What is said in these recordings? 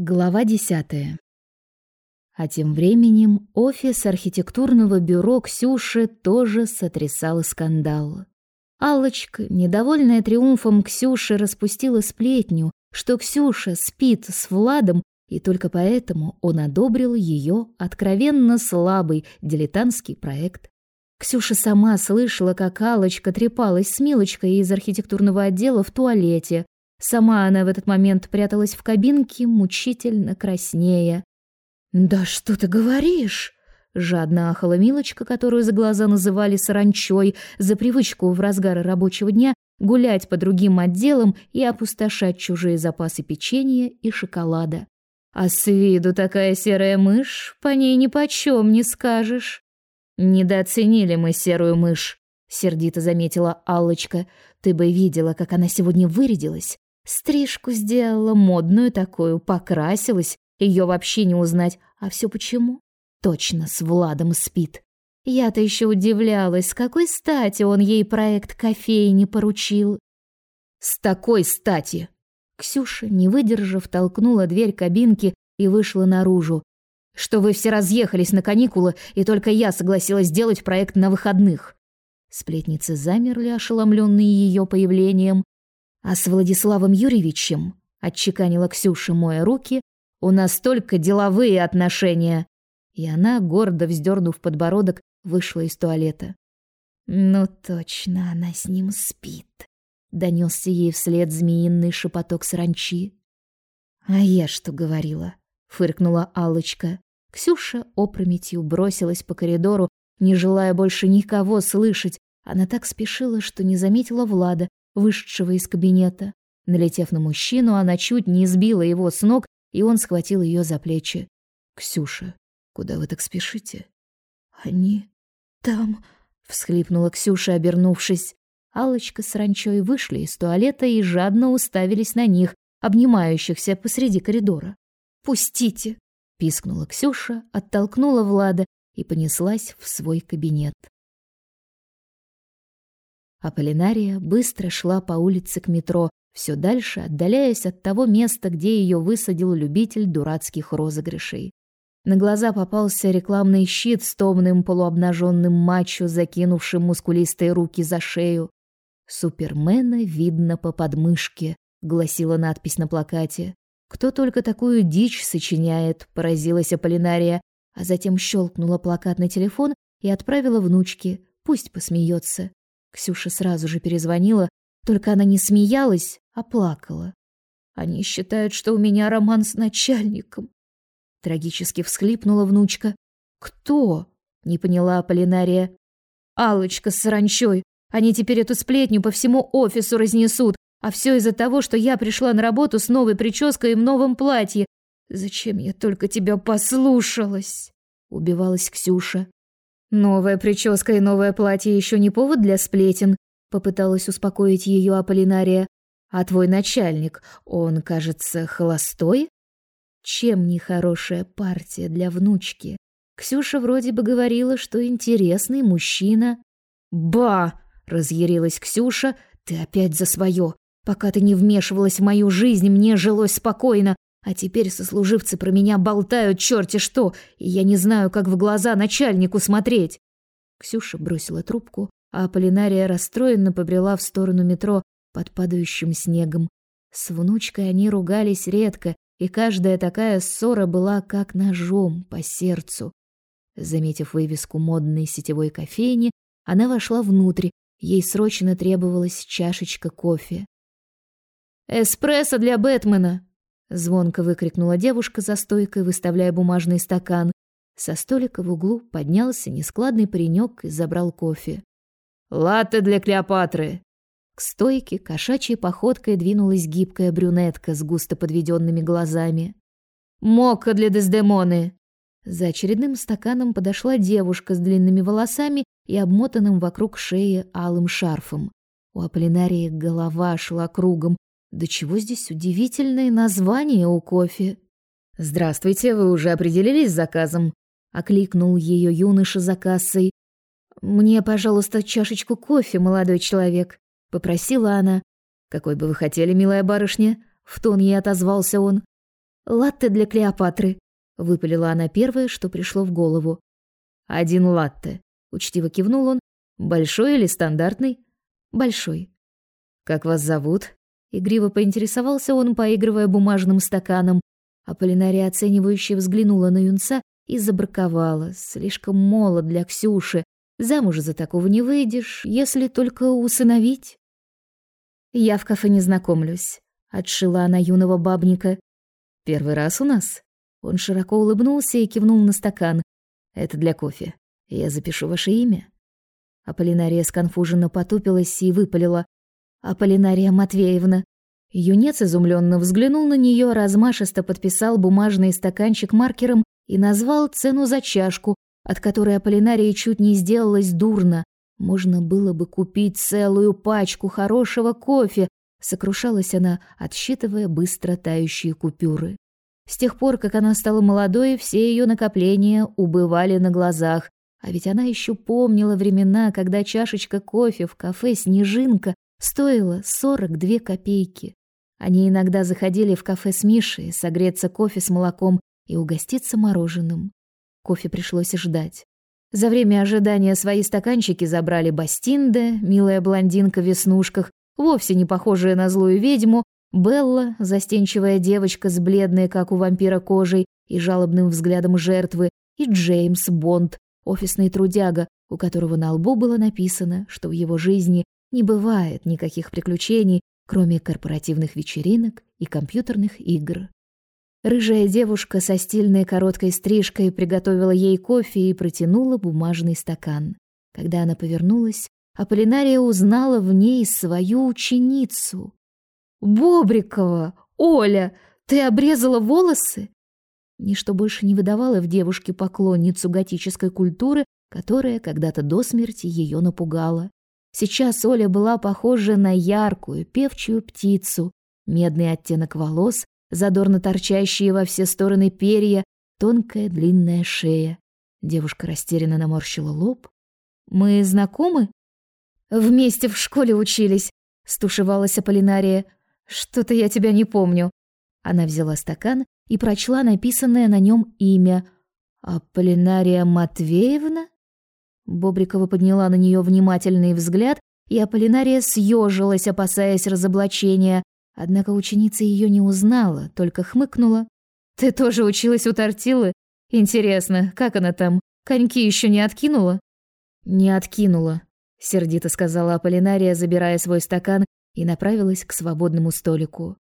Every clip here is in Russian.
Глава десятая. А тем временем офис архитектурного бюро Ксюши тоже сотрясал скандал. Аллочка, недовольная триумфом Ксюши, распустила сплетню, что Ксюша спит с Владом, и только поэтому он одобрил ее откровенно слабый дилетантский проект. Ксюша сама слышала, как Аллочка трепалась с Милочкой из архитектурного отдела в туалете, Сама она в этот момент пряталась в кабинке, мучительно краснея. «Да что ты говоришь?» Жадно ахала Милочка, которую за глаза называли саранчой, за привычку в разгар рабочего дня гулять по другим отделам и опустошать чужие запасы печенья и шоколада. А с виду такая серая мышь, по ней ни почем не скажешь. Недооценили мы серую мышь, сердито заметила Аллочка. Ты бы видела, как она сегодня вырядилась. Стрижку сделала, модную такую, покрасилась. Ее вообще не узнать. А все почему? Точно, с Владом спит. Я-то еще удивлялась, с какой стати он ей проект кофейни поручил. С такой стати. Ксюша, не выдержав, толкнула дверь кабинки и вышла наружу. Что вы все разъехались на каникулы, и только я согласилась сделать проект на выходных. Сплетницы замерли, ошеломленные ее появлением, а с Владиславом Юрьевичем, отчеканила Ксюша, моя руки, у нас только деловые отношения. И она, гордо вздернув подбородок, вышла из туалета. Ну точно, она с ним спит. Донесся ей вслед змеиный шепоток сранчи. А я что говорила? фыркнула Аллочка. Ксюша опрометью бросилась по коридору, не желая больше никого слышать. Она так спешила, что не заметила Влада, вышедшего из кабинета. Налетев на мужчину, она чуть не сбила его с ног, и он схватил ее за плечи. «Ксюша, куда вы так спешите?» «Они там...» — всхлипнула Ксюша, обернувшись. Алочка с Ранчой вышли из туалета и жадно уставились на них, обнимающихся посреди коридора. «Пустите!» — пискнула Ксюша, оттолкнула Влада и понеслась в свой кабинет. Аполлинария быстро шла по улице к метро, все дальше отдаляясь от того места, где ее высадил любитель дурацких розыгрышей. На глаза попался рекламный щит с томным полуобнаженным мачо, закинувшим мускулистые руки за шею. «Супермена видно по подмышке», — гласила надпись на плакате. «Кто только такую дичь сочиняет», — поразилась Аполлинария, а затем щелкнула плакат на телефон и отправила внучке. Пусть посмеется. Ксюша сразу же перезвонила, только она не смеялась, а плакала. Они считают, что у меня роман с начальником. Трагически всхлипнула внучка. Кто? Не поняла Полинария. Алочка с саранчой. Они теперь эту сплетню по всему офису разнесут, а все из-за того, что я пришла на работу с новой прической и в новом платье. Зачем я только тебя послушалась? Убивалась Ксюша. Новая прическа и новое платье еще не повод для сплетен, попыталась успокоить ее Аполлинария. А твой начальник, он, кажется, холостой? Чем не хорошая партия для внучки? Ксюша вроде бы говорила, что интересный мужчина. Ба, разъярилась Ксюша, ты опять за свое. Пока ты не вмешивалась в мою жизнь, мне жилось спокойно, а теперь сослуживцы про меня болтают черти что, и я не знаю, как в глаза начальнику смотреть. Ксюша бросила трубку, а Аполлинария расстроенно побрела в сторону метро под падающим снегом. С внучкой они ругались редко, и каждая такая ссора была как ножом по сердцу. Заметив вывеску модной сетевой кофейни, она вошла внутрь. Ей срочно требовалась чашечка кофе. «Эспрессо для Бэтмена!» Звонко выкрикнула девушка за стойкой, выставляя бумажный стакан. Со столика в углу поднялся нескладный паренек и забрал кофе. «Латте для Клеопатры!» К стойке кошачьей походкой двинулась гибкая брюнетка с густо подведенными глазами. «Мокко для Дездемоны!» За очередным стаканом подошла девушка с длинными волосами и обмотанным вокруг шеи алым шарфом. У Аполлинарии голова шла кругом, да чего здесь удивительное название у кофе? Здравствуйте, вы уже определились с заказом? окликнул ее юноша за кассой. Мне, пожалуйста, чашечку кофе, молодой человек, попросила она. Какой бы вы хотели, милая барышня? в тон ей отозвался он. «Латте для Клеопатры», — выпалила она первое, что пришло в голову. «Один латте», — учтиво кивнул он. «Большой или стандартный?» «Большой». «Как вас зовут?» Игриво поинтересовался он, поигрывая бумажным стаканом. Аполлинария оценивающе взглянула на юнца и забраковала. Слишком молод для Ксюши. Замуж за такого не выйдешь, если только усыновить. «Я в кафе не знакомлюсь», — отшила она юного бабника. «Первый раз у нас?» Он широко улыбнулся и кивнул на стакан. «Это для кофе. Я запишу ваше имя». Аполлинария сконфуженно потупилась и выпалила. «Аполлинария Матвеевна». Юнец изумленно взглянул на нее, размашисто подписал бумажный стаканчик маркером и назвал цену за чашку, от которой Аполлинария чуть не сделалась дурно. Можно было бы купить целую пачку хорошего кофе, сокрушалась она, отсчитывая быстро тающие купюры. С тех пор, как она стала молодой, все ее накопления убывали на глазах, а ведь она еще помнила времена, когда чашечка кофе в кафе «Снежинка» стоила 42 копейки. Они иногда заходили в кафе с Мишей согреться кофе с молоком и угоститься мороженым. Кофе пришлось ждать. За время ожидания свои стаканчики забрали Бастинда, милая блондинка в веснушках, вовсе не похожая на злую ведьму, Белла, застенчивая девочка с бледной, как у вампира, кожей и жалобным взглядом жертвы, и Джеймс Бонд, офисный трудяга, у которого на лбу было написано, что в его жизни не бывает никаких приключений, кроме корпоративных вечеринок и компьютерных игр. Рыжая девушка со стильной короткой стрижкой приготовила ей кофе и протянула бумажный стакан. Когда она повернулась, Аполлинария узнала в ней свою ученицу. «Бобрикова! Оля! Ты обрезала волосы?» Ничто больше не выдавало в девушке поклонницу готической культуры, которая когда-то до смерти ее напугала. Сейчас Оля была похожа на яркую, певчую птицу. Медный оттенок волос, задорно торчащие во все стороны перья, тонкая длинная шея. Девушка растерянно наморщила лоб. «Мы знакомы?» «Вместе в школе учились», — стушевалась Аполлинария. «Что-то я тебя не помню». Она взяла стакан и прочла написанное на нем имя. «Аполлинария Матвеевна?» Бобрикова подняла на нее внимательный взгляд, и Аполлинария съежилась, опасаясь разоблачения. Однако ученица ее не узнала, только хмыкнула. «Ты тоже училась у Тортилы? Интересно, как она там? Коньки еще не откинула?» «Не откинула», — сердито сказала Аполлинария, забирая свой стакан, и направилась к свободному столику.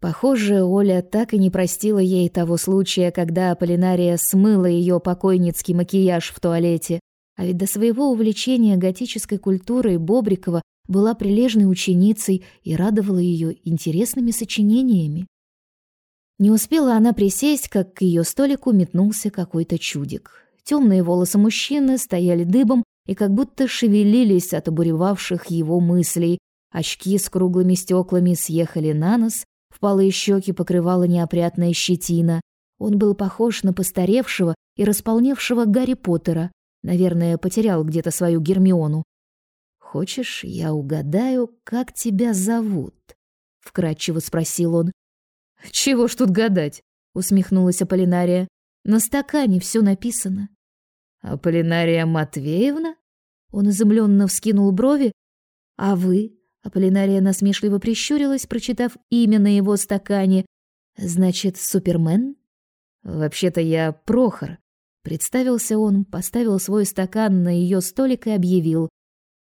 Похоже, Оля так и не простила ей того случая, когда Аполлинария смыла ее покойницкий макияж в туалете. А ведь до своего увлечения готической культурой Бобрикова была прилежной ученицей и радовала ее интересными сочинениями. Не успела она присесть, как к ее столику метнулся какой-то чудик. Темные волосы мужчины стояли дыбом и как будто шевелились от обуревавших его мыслей. Очки с круглыми стеклами съехали на нос, впалые щеки покрывала неопрятная щетина. Он был похож на постаревшего и располневшего Гарри Поттера. Наверное, потерял где-то свою Гермиону. «Хочешь, я угадаю, как тебя зовут?» — вкратчиво спросил он. «Чего ж тут гадать?» — усмехнулась Аполлинария. «На стакане все написано». «Аполлинария Матвеевна?» Он изумленно вскинул брови. «А вы?» — Аполлинария насмешливо прищурилась, прочитав имя на его стакане. «Значит, Супермен?» «Вообще-то я Прохор», — представился он, поставил свой стакан на ее столик и объявил.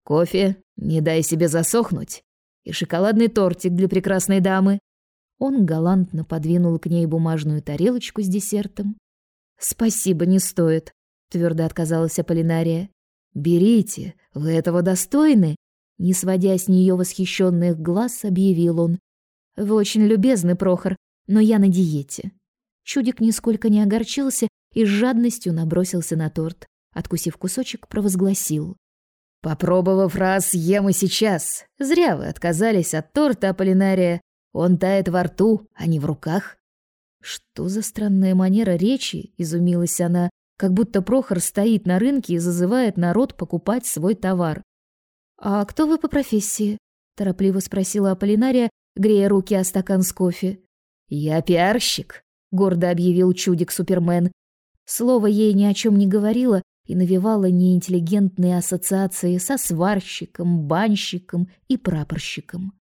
Кофе, не дай себе засохнуть, и шоколадный тортик для прекрасной дамы. Он галантно подвинул к ней бумажную тарелочку с десертом. Спасибо, не стоит, твердо отказалась Аполлинария. Берите, вы этого достойны, не сводя с нее восхищенных глаз, объявил он. Вы очень любезны, Прохор, но я на диете. Чудик нисколько не огорчился и с жадностью набросился на торт. Откусив кусочек, провозгласил: Попробовав раз, ем и сейчас. Зря вы отказались от торта Аполлинария. Он тает во рту, а не в руках. Что за странная манера речи, изумилась она, как будто Прохор стоит на рынке и зазывает народ покупать свой товар. А кто вы по профессии? торопливо спросила Аполлинария, грея руки о стакан с кофе. Я пиарщик, гордо объявил чудик-супермен. Слово ей ни о чем не говорило и навевало неинтеллигентные ассоциации со сварщиком, банщиком и прапорщиком.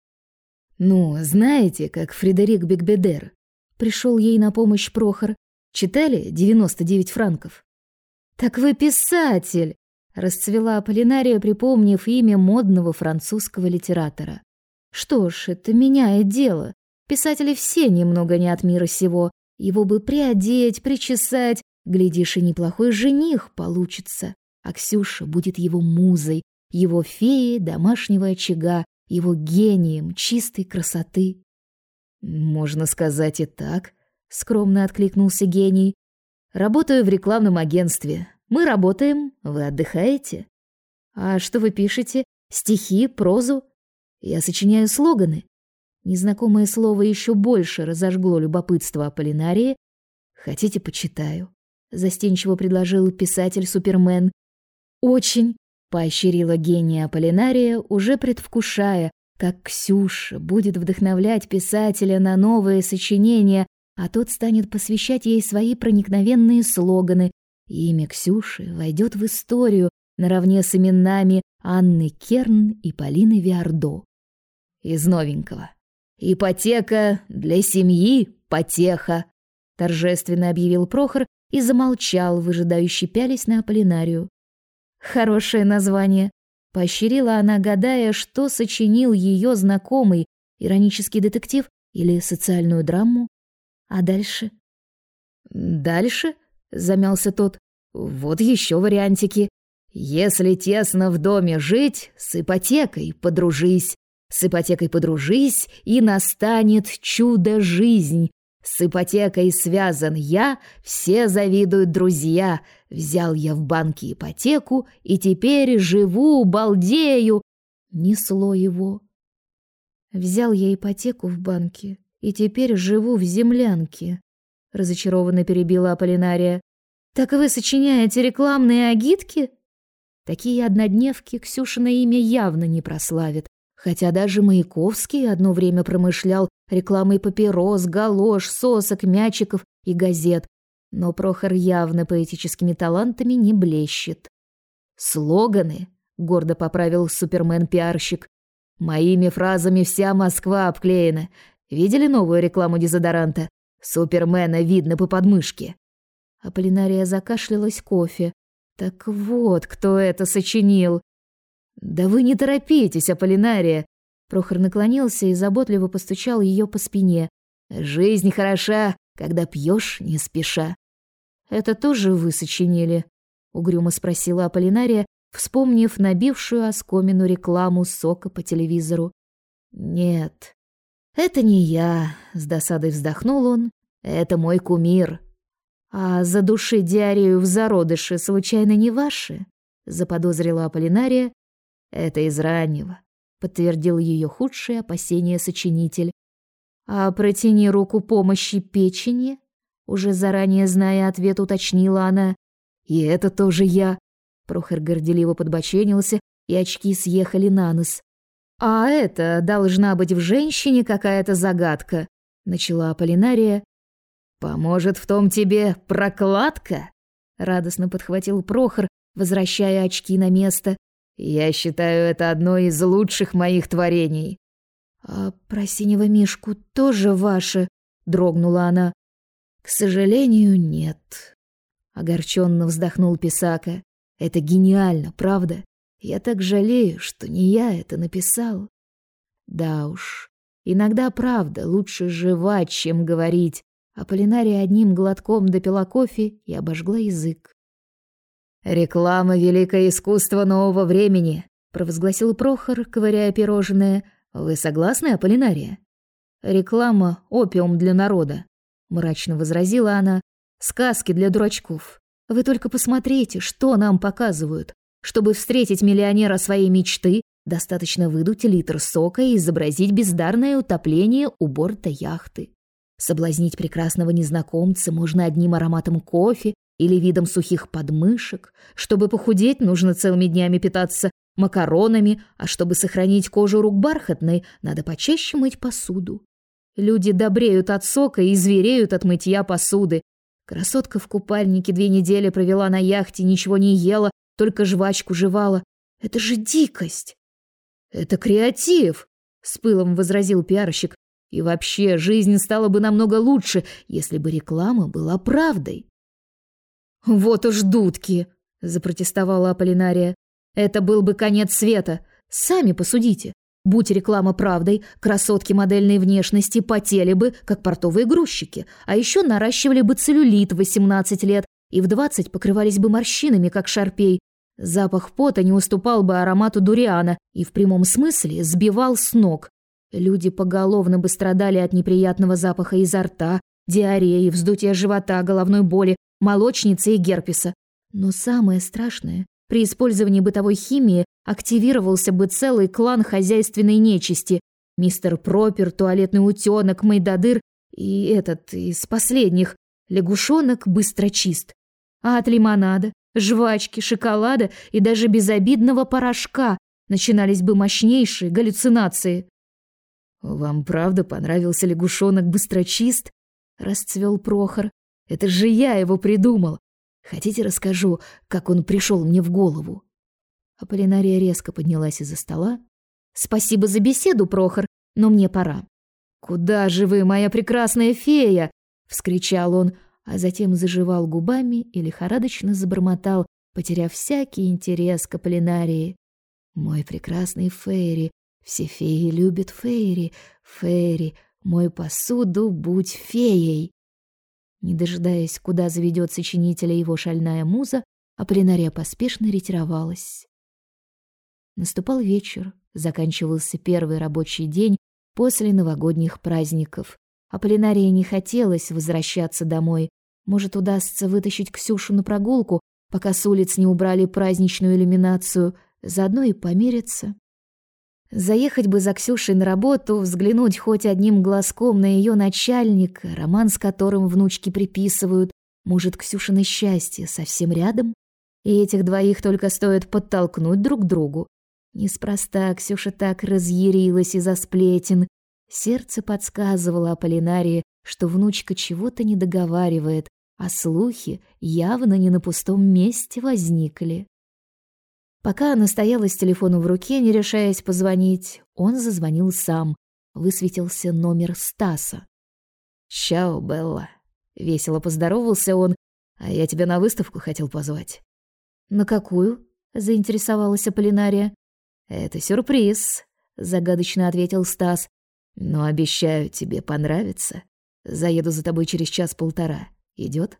«Ну, знаете, как Фредерик Бекбедер?» Пришел ей на помощь Прохор. «Читали «99 франков»?» «Так вы писатель!» — расцвела Аполлинария, припомнив имя модного французского литератора. «Что ж, это меняет дело. Писатели все немного не от мира сего. Его бы приодеть, причесать, глядишь, и неплохой жених получится. А Ксюша будет его музой, его феей домашнего очага, его гением чистой красоты. Можно сказать и так, скромно откликнулся гений. Работаю в рекламном агентстве. Мы работаем, вы отдыхаете. А что вы пишете? Стихи, прозу? Я сочиняю слоганы. Незнакомое слово еще больше разожгло любопытство Аполлинарии. Хотите, почитаю? Застенчиво предложил писатель Супермен. Очень, поощрила гения Аполлинария, уже предвкушая, как Ксюша будет вдохновлять писателя на новые сочинения, а тот станет посвящать ей свои проникновенные слоганы. Имя Ксюши войдет в историю наравне с именами Анны Керн и Полины Виардо. Из новенького. Ипотека для семьи потеха, торжественно объявил Прохор и замолчал, выжидающий пялись на Аполлинарию. Хорошее название, поощрила она, гадая, что сочинил ее знакомый, иронический детектив или социальную драму. А дальше? Дальше, замялся тот. Вот еще вариантики. Если тесно в доме жить, с ипотекой подружись. С ипотекой подружись, и настанет чудо-жизнь. С ипотекой связан я, все завидуют друзья. Взял я в банке ипотеку, и теперь живу, балдею. Несло его. Взял я ипотеку в банке, и теперь живу в землянке. Разочарованно перебила Аполлинария. Так вы сочиняете рекламные агитки? Такие однодневки Ксюшина имя явно не прославит. Хотя даже Маяковский одно время промышлял рекламой папирос, галош, сосок, мячиков и газет, но Прохор явно поэтическими талантами не блещет. «Слоганы», — гордо поправил супермен-пиарщик, «моими фразами вся Москва обклеена. Видели новую рекламу дезодоранта? Супермена видно по подмышке». Аполлинария закашлялась кофе. «Так вот, кто это сочинил. «Да вы не торопитесь, Аполлинария!» Прохор наклонился и заботливо постучал ее по спине. «Жизнь хороша, когда пьешь не спеша». «Это тоже вы сочинили?» — угрюмо спросила Аполлинария, вспомнив набившую оскомину рекламу сока по телевизору. «Нет, это не я», — с досадой вздохнул он. «Это мой кумир». «А за души диарею в зародыше случайно не ваши?» — заподозрила Аполлинария, это из раннего, подтвердил ее худшие опасения сочинитель. А протяни руку помощи печени, уже заранее зная ответ, уточнила она. И это тоже я. Прохор горделиво подбоченился, и очки съехали на нос. А это должна быть в женщине какая-то загадка, начала Аполлинария. Поможет в том тебе прокладка? радостно подхватил Прохор, возвращая очки на место. Я считаю это одно из лучших моих творений. А про синего мишку тоже ваше, дрогнула она. К сожалению, нет. Огорченно вздохнул Писака. Это гениально, правда? Я так жалею, что не я это написал. Да уж, иногда правда лучше жевать, чем говорить. А Полинария одним глотком допила кофе и обожгла язык. «Реклама — великое искусство нового времени», — провозгласил Прохор, ковыряя пирожное. «Вы согласны, Аполлинария?» «Реклама — опиум для народа», — мрачно возразила она. «Сказки для дурачков. Вы только посмотрите, что нам показывают. Чтобы встретить миллионера своей мечты, достаточно выдуть литр сока и изобразить бездарное утопление у борта яхты. Соблазнить прекрасного незнакомца можно одним ароматом кофе или видом сухих подмышек. Чтобы похудеть, нужно целыми днями питаться макаронами, а чтобы сохранить кожу рук бархатной, надо почаще мыть посуду. Люди добреют от сока и звереют от мытья посуды. Красотка в купальнике две недели провела на яхте, ничего не ела, только жвачку жевала. Это же дикость. Это креатив, с пылом возразил пиарщик. И вообще, жизнь стала бы намного лучше, если бы реклама была правдой. Вот уж дудки, запротестовала Аполлинария. Это был бы конец света. Сами посудите. Будь реклама правдой, красотки модельной внешности потели бы, как портовые грузчики, а еще наращивали бы целлюлит в 18 лет и в 20 покрывались бы морщинами, как шарпей. Запах пота не уступал бы аромату дуриана и в прямом смысле сбивал с ног. Люди поголовно бы страдали от неприятного запаха изо рта, диареи, вздутия живота, головной боли, молочницы и герпеса. Но самое страшное, при использовании бытовой химии активировался бы целый клан хозяйственной нечисти. Мистер Пропер, туалетный утёнок, Майдадыр и этот из последних, лягушонок быстрочист. А от лимонада, жвачки, шоколада и даже безобидного порошка начинались бы мощнейшие галлюцинации. «Вам правда понравился лягушонок быстрочист?» — расцвел Прохор. «Это же я его придумал. Хотите, расскажу, как он пришел мне в голову?» Аполлинария резко поднялась из-за стола. «Спасибо за беседу, Прохор, но мне пора». «Куда же вы, моя прекрасная фея?» — вскричал он, а затем заживал губами и лихорадочно забормотал, потеряв всякий интерес к Аполлинарии. «Мой прекрасный Фейри, все феи любят Фейри, Фейри, мой посуду, будь феей!» Не дожидаясь, куда заведет сочинителя его шальная муза, Аполлинария поспешно ретировалась. Наступал вечер, заканчивался первый рабочий день после новогодних праздников. Аполлинарии не хотелось возвращаться домой. Может, удастся вытащить Ксюшу на прогулку, пока с улиц не убрали праздничную иллюминацию, заодно и помериться. Заехать бы за Ксюшей на работу, взглянуть хоть одним глазком на ее начальника, роман с которым внучки приписывают. Может, Ксюшина счастье совсем рядом? И этих двоих только стоит подтолкнуть друг к другу. Неспроста Ксюша так разъярилась из-за сплетен. Сердце подсказывало Аполлинарии, что внучка чего-то не договаривает, а слухи явно не на пустом месте возникли. Пока она стояла с телефоном в руке, не решаясь позвонить, он зазвонил сам. Высветился номер Стаса. «Чао, Белла!» — весело поздоровался он. «А я тебя на выставку хотел позвать». «На какую?» — заинтересовалась Аполлинария. «Это сюрприз», — загадочно ответил Стас. «Но обещаю, тебе понравится. Заеду за тобой через час-полтора. Идет?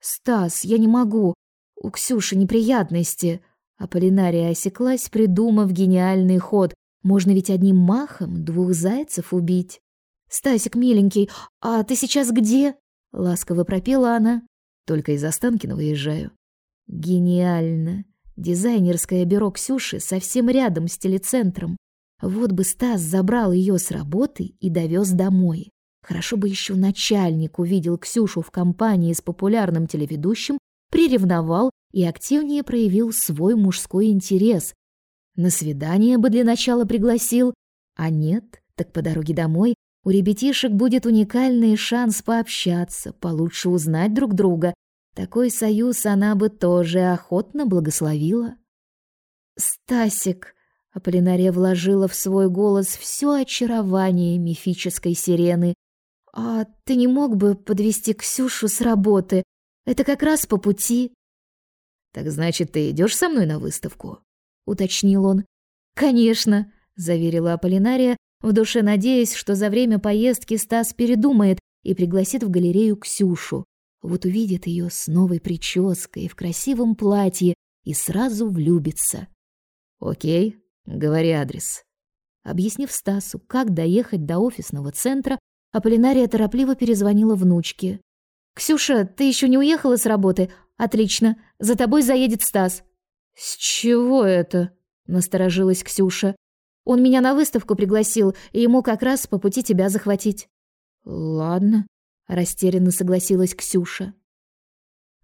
«Стас, я не могу. У Ксюши неприятности», Аполлинария осеклась, придумав гениальный ход. Можно ведь одним махом двух зайцев убить. «Стасик, миленький, а ты сейчас где?» — ласково пропела она. «Только из Останкина выезжаю». «Гениально! Дизайнерское бюро Ксюши совсем рядом с телецентром. Вот бы Стас забрал ее с работы и довез домой. Хорошо бы еще начальник увидел Ксюшу в компании с популярным телеведущим, приревновал и активнее проявил свой мужской интерес. На свидание бы для начала пригласил, а нет, так по дороге домой у ребятишек будет уникальный шанс пообщаться, получше узнать друг друга. Такой союз она бы тоже охотно благословила. «Стасик!» — Аполлинария вложила в свой голос все очарование мифической сирены. «А ты не мог бы подвести Ксюшу с работы? Это как раз по пути». «Так значит, ты идешь со мной на выставку?» — уточнил он. «Конечно», — заверила Аполлинария, в душе надеясь, что за время поездки Стас передумает и пригласит в галерею Ксюшу. Вот увидит ее с новой прической в красивом платье и сразу влюбится. «Окей, говори адрес». Объяснив Стасу, как доехать до офисного центра, Аполлинария торопливо перезвонила внучке. «Ксюша, ты еще не уехала с работы? Отлично, за тобой заедет Стас». «С чего это?» — насторожилась Ксюша. «Он меня на выставку пригласил, и ему как раз по пути тебя захватить». «Ладно», — растерянно согласилась Ксюша.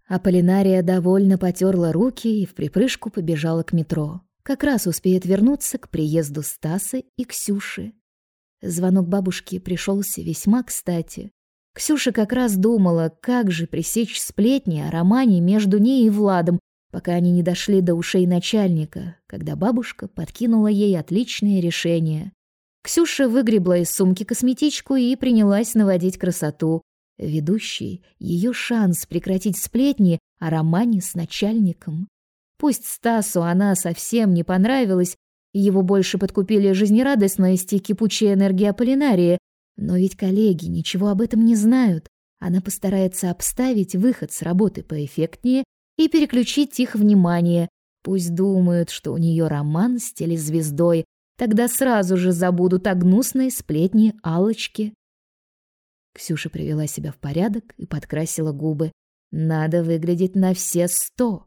Аполлинария довольно потерла руки и в припрыжку побежала к метро. Как раз успеет вернуться к приезду Стаса и Ксюши. Звонок бабушки пришелся весьма кстати. Ксюша как раз думала, как же пресечь сплетни о романе между ней и Владом, пока они не дошли до ушей начальника, когда бабушка подкинула ей отличное решение. Ксюша выгребла из сумки косметичку и принялась наводить красоту. Ведущий — ее шанс прекратить сплетни о романе с начальником. Пусть Стасу она совсем не понравилась, его больше подкупили жизнерадостность и кипучая энергия Аполлинарии, но ведь коллеги ничего об этом не знают. Она постарается обставить выход с работы поэффектнее и переключить их внимание. Пусть думают, что у нее роман с телезвездой, тогда сразу же забудут о гнусной сплетне Алочки. Ксюша привела себя в порядок и подкрасила губы. Надо выглядеть на все сто.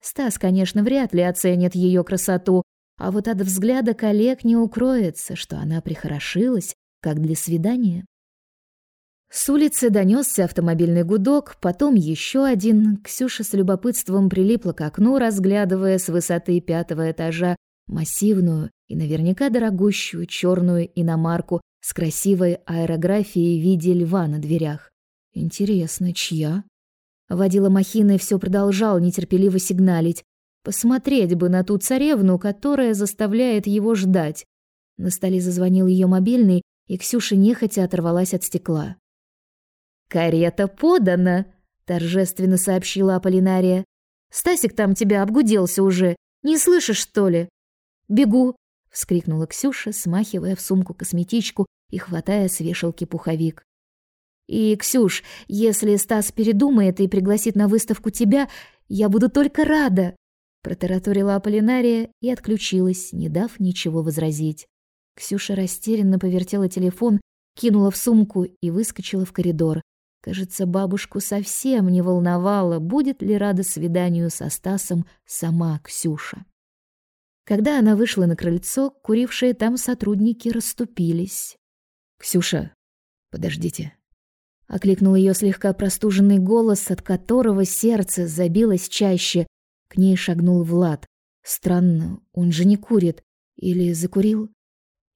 Стас, конечно, вряд ли оценит ее красоту, а вот от взгляда коллег не укроется, что она прихорошилась, как для свидания. С улицы донесся автомобильный гудок, потом еще один. Ксюша с любопытством прилипла к окну, разглядывая с высоты пятого этажа массивную и наверняка дорогущую черную иномарку с красивой аэрографией в виде льва на дверях. Интересно, чья? Водила махины все продолжал нетерпеливо сигналить. Посмотреть бы на ту царевну, которая заставляет его ждать. На столе зазвонил ее мобильный, и Ксюша нехотя оторвалась от стекла. «Карета подана!» — торжественно сообщила Аполлинария. «Стасик там тебя обгуделся уже. Не слышишь, что ли?» «Бегу!» — вскрикнула Ксюша, смахивая в сумку косметичку и хватая с вешалки пуховик. «И, Ксюш, если Стас передумает и пригласит на выставку тебя, я буду только рада!» Протараторила Аполлинария и отключилась, не дав ничего возразить. Ксюша растерянно повертела телефон, кинула в сумку и выскочила в коридор. Кажется, бабушку совсем не волновало, будет ли рада свиданию со Стасом сама Ксюша. Когда она вышла на крыльцо, курившие там сотрудники расступились. «Ксюша, подождите». Окликнул ее слегка простуженный голос, от которого сердце забилось чаще. К ней шагнул Влад. Странно, он же не курит. Или закурил?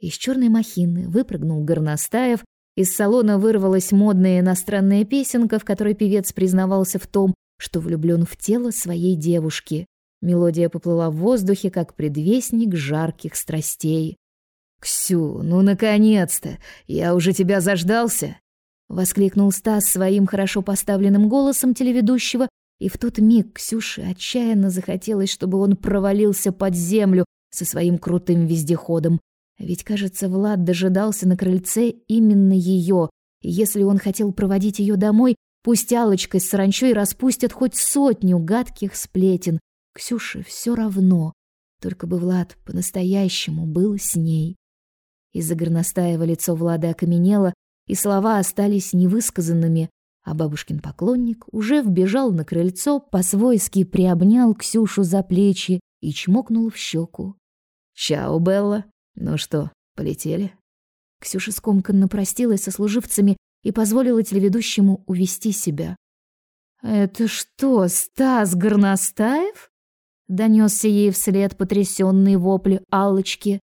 Из черной махины выпрыгнул Горностаев из салона вырвалась модная иностранная песенка, в которой певец признавался в том, что влюблен в тело своей девушки. Мелодия поплыла в воздухе, как предвестник жарких страстей. «Ксю, ну наконец-то! Я уже тебя заждался!» — воскликнул Стас своим хорошо поставленным голосом телеведущего, и в тот миг Ксюше отчаянно захотелось, чтобы он провалился под землю со своим крутым вездеходом. Ведь, кажется, Влад дожидался на крыльце именно ее. И если он хотел проводить ее домой, пусть Алочкой с саранчой распустят хоть сотню гадких сплетен. Ксюше все равно. Только бы Влад по-настоящему был с ней. Из-за горностаева лицо Влада окаменело, и слова остались невысказанными, а бабушкин поклонник уже вбежал на крыльцо, по-свойски приобнял Ксюшу за плечи и чмокнул в щеку. «Чао, Белла!» Ну что, полетели? Ксюша скомканно простилась со служивцами и позволила телеведущему увести себя. Это что, Стас Горностаев? Донесся ей вслед потрясенный вопли Аллочки.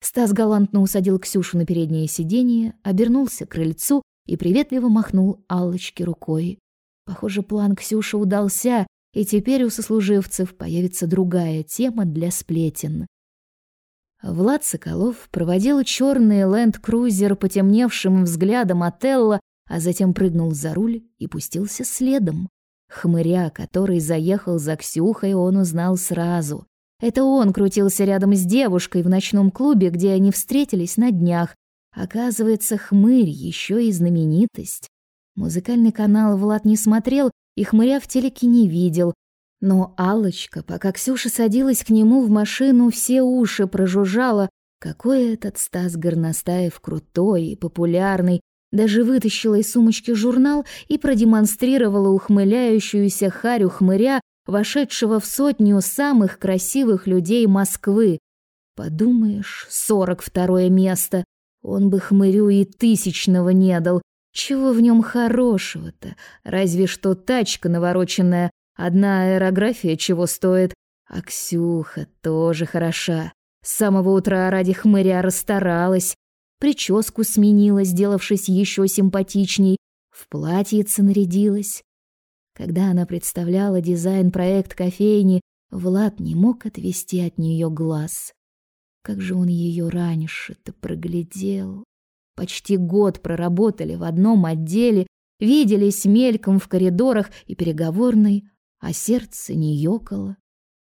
Стас галантно усадил Ксюшу на переднее сиденье, обернулся к крыльцу и приветливо махнул Аллочке рукой. Похоже, план Ксюши удался, и теперь у сослуживцев появится другая тема для сплетен. Влад Соколов проводил черный ленд-крузер потемневшим взглядом Отелло, а затем прыгнул за руль и пустился следом. Хмыря, который заехал за Ксюхой, он узнал сразу. Это он крутился рядом с девушкой в ночном клубе, где они встретились на днях. Оказывается, хмырь еще и знаменитость. Музыкальный канал Влад не смотрел и хмыря в телеке не видел, но Алочка, пока Ксюша садилась к нему в машину, все уши прожужжала, какой этот Стас Горностаев крутой и популярный, даже вытащила из сумочки журнал и продемонстрировала ухмыляющуюся харю хмыря, вошедшего в сотню самых красивых людей Москвы. Подумаешь, сорок второе место. Он бы хмырю и тысячного не дал. Чего в нем хорошего-то? Разве что тачка навороченная, Одна аэрография чего стоит, а Ксюха тоже хороша. С самого утра ради хмыря расстаралась. прическу сменила, сделавшись еще симпатичней, в платьице нарядилась. Когда она представляла дизайн-проект кофейни, Влад не мог отвести от нее глаз. Как же он ее раньше-то проглядел. Почти год проработали в одном отделе, виделись мельком в коридорах и переговорной, а сердце не ёкало.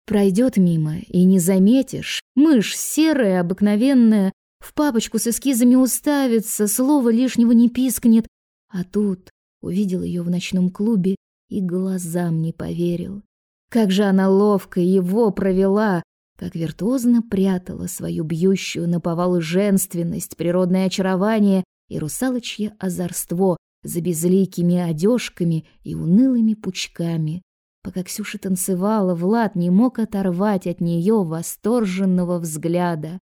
Пройдет мимо, и не заметишь, мышь серая, обыкновенная, в папочку с эскизами уставится, слова лишнего не пискнет, а тут увидел ее в ночном клубе и глазам не поверил. Как же она ловко его провела, как виртуозно прятала свою бьющую на повал женственность, природное очарование и русалочье озорство за безликими одежками и унылыми пучками. Пока Ксюша танцевала, Влад не мог оторвать от нее восторженного взгляда.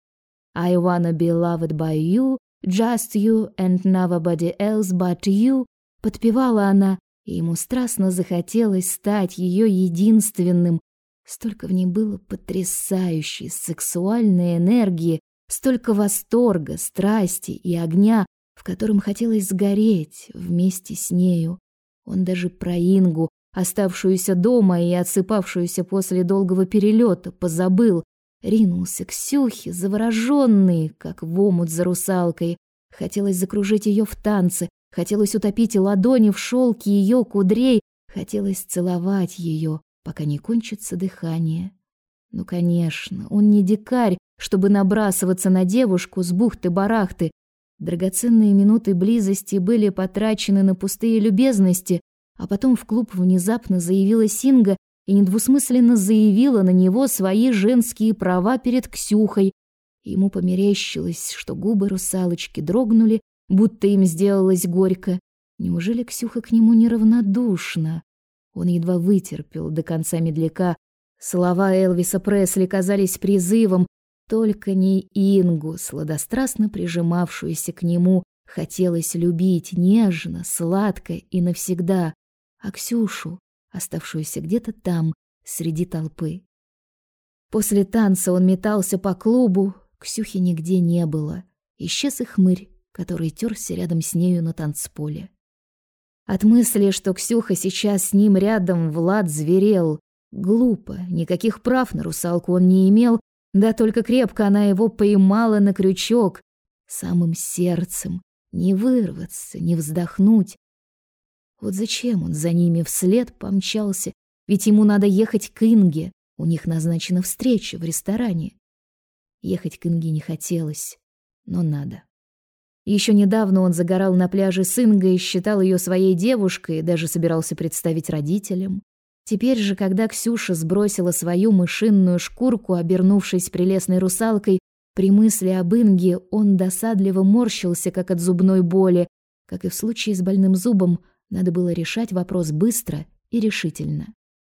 «I wanna be loved by you, just you and nobody else but you», подпевала она, и ему страстно захотелось стать ее единственным. Столько в ней было потрясающей сексуальной энергии, столько восторга, страсти и огня, в котором хотелось сгореть вместе с нею. Он даже про Ингу, оставшуюся дома и отсыпавшуюся после долгого перелета, позабыл, ринулся к Сюхе, завороженный, как в омут за русалкой. Хотелось закружить ее в танце, Хотелось утопить ладони в шелке ее кудрей, хотелось целовать ее, пока не кончится дыхание. Ну, конечно, он не дикарь, чтобы набрасываться на девушку с бухты-барахты. Драгоценные минуты близости были потрачены на пустые любезности, а потом в клуб внезапно заявила Синга и недвусмысленно заявила на него свои женские права перед Ксюхой. Ему померещилось, что губы русалочки дрогнули, будто им сделалось горько. Неужели Ксюха к нему неравнодушна? Он едва вытерпел до конца медляка. Слова Элвиса Пресли казались призывом, только не Ингу, сладострастно прижимавшуюся к нему, хотелось любить нежно, сладко и навсегда, а Ксюшу, оставшуюся где-то там, среди толпы. После танца он метался по клубу, Ксюхи нигде не было. Исчез и хмырь, который терся рядом с нею на танцполе. От мысли, что Ксюха сейчас с ним рядом, Влад зверел. Глупо, никаких прав на русалку он не имел, да только крепко она его поймала на крючок, самым сердцем, не вырваться, не вздохнуть. Вот зачем он за ними вслед помчался, ведь ему надо ехать к Инге, у них назначена встреча в ресторане. Ехать к Инге не хотелось, но надо. Еще недавно он загорал на пляже с Ингой, считал ее своей девушкой даже собирался представить родителям. Теперь же, когда Ксюша сбросила свою мышинную шкурку, обернувшись прелестной русалкой, при мысли об Инге он досадливо морщился, как от зубной боли. Как и в случае с больным зубом, надо было решать вопрос быстро и решительно.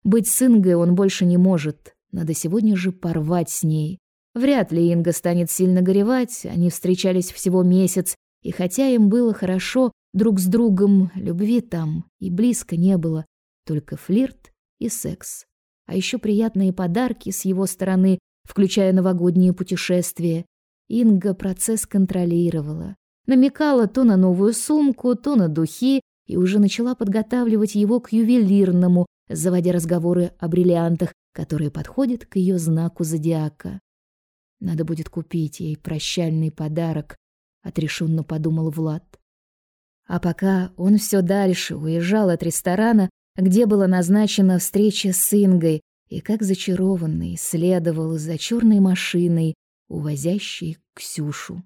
Быть с Ингой он больше не может, надо сегодня же порвать с ней. Вряд ли Инга станет сильно горевать, они встречались всего месяц, и хотя им было хорошо друг с другом, любви там и близко не было, только флирт и секс. А еще приятные подарки с его стороны, включая новогодние путешествия. Инга процесс контролировала. Намекала то на новую сумку, то на духи, и уже начала подготавливать его к ювелирному, заводя разговоры о бриллиантах, которые подходят к ее знаку зодиака. Надо будет купить ей прощальный подарок, отрешенно подумал Влад. А пока он все дальше уезжал от ресторана, где была назначена встреча с Ингой, и как зачарованный следовал за черной машиной, увозящей Ксюшу.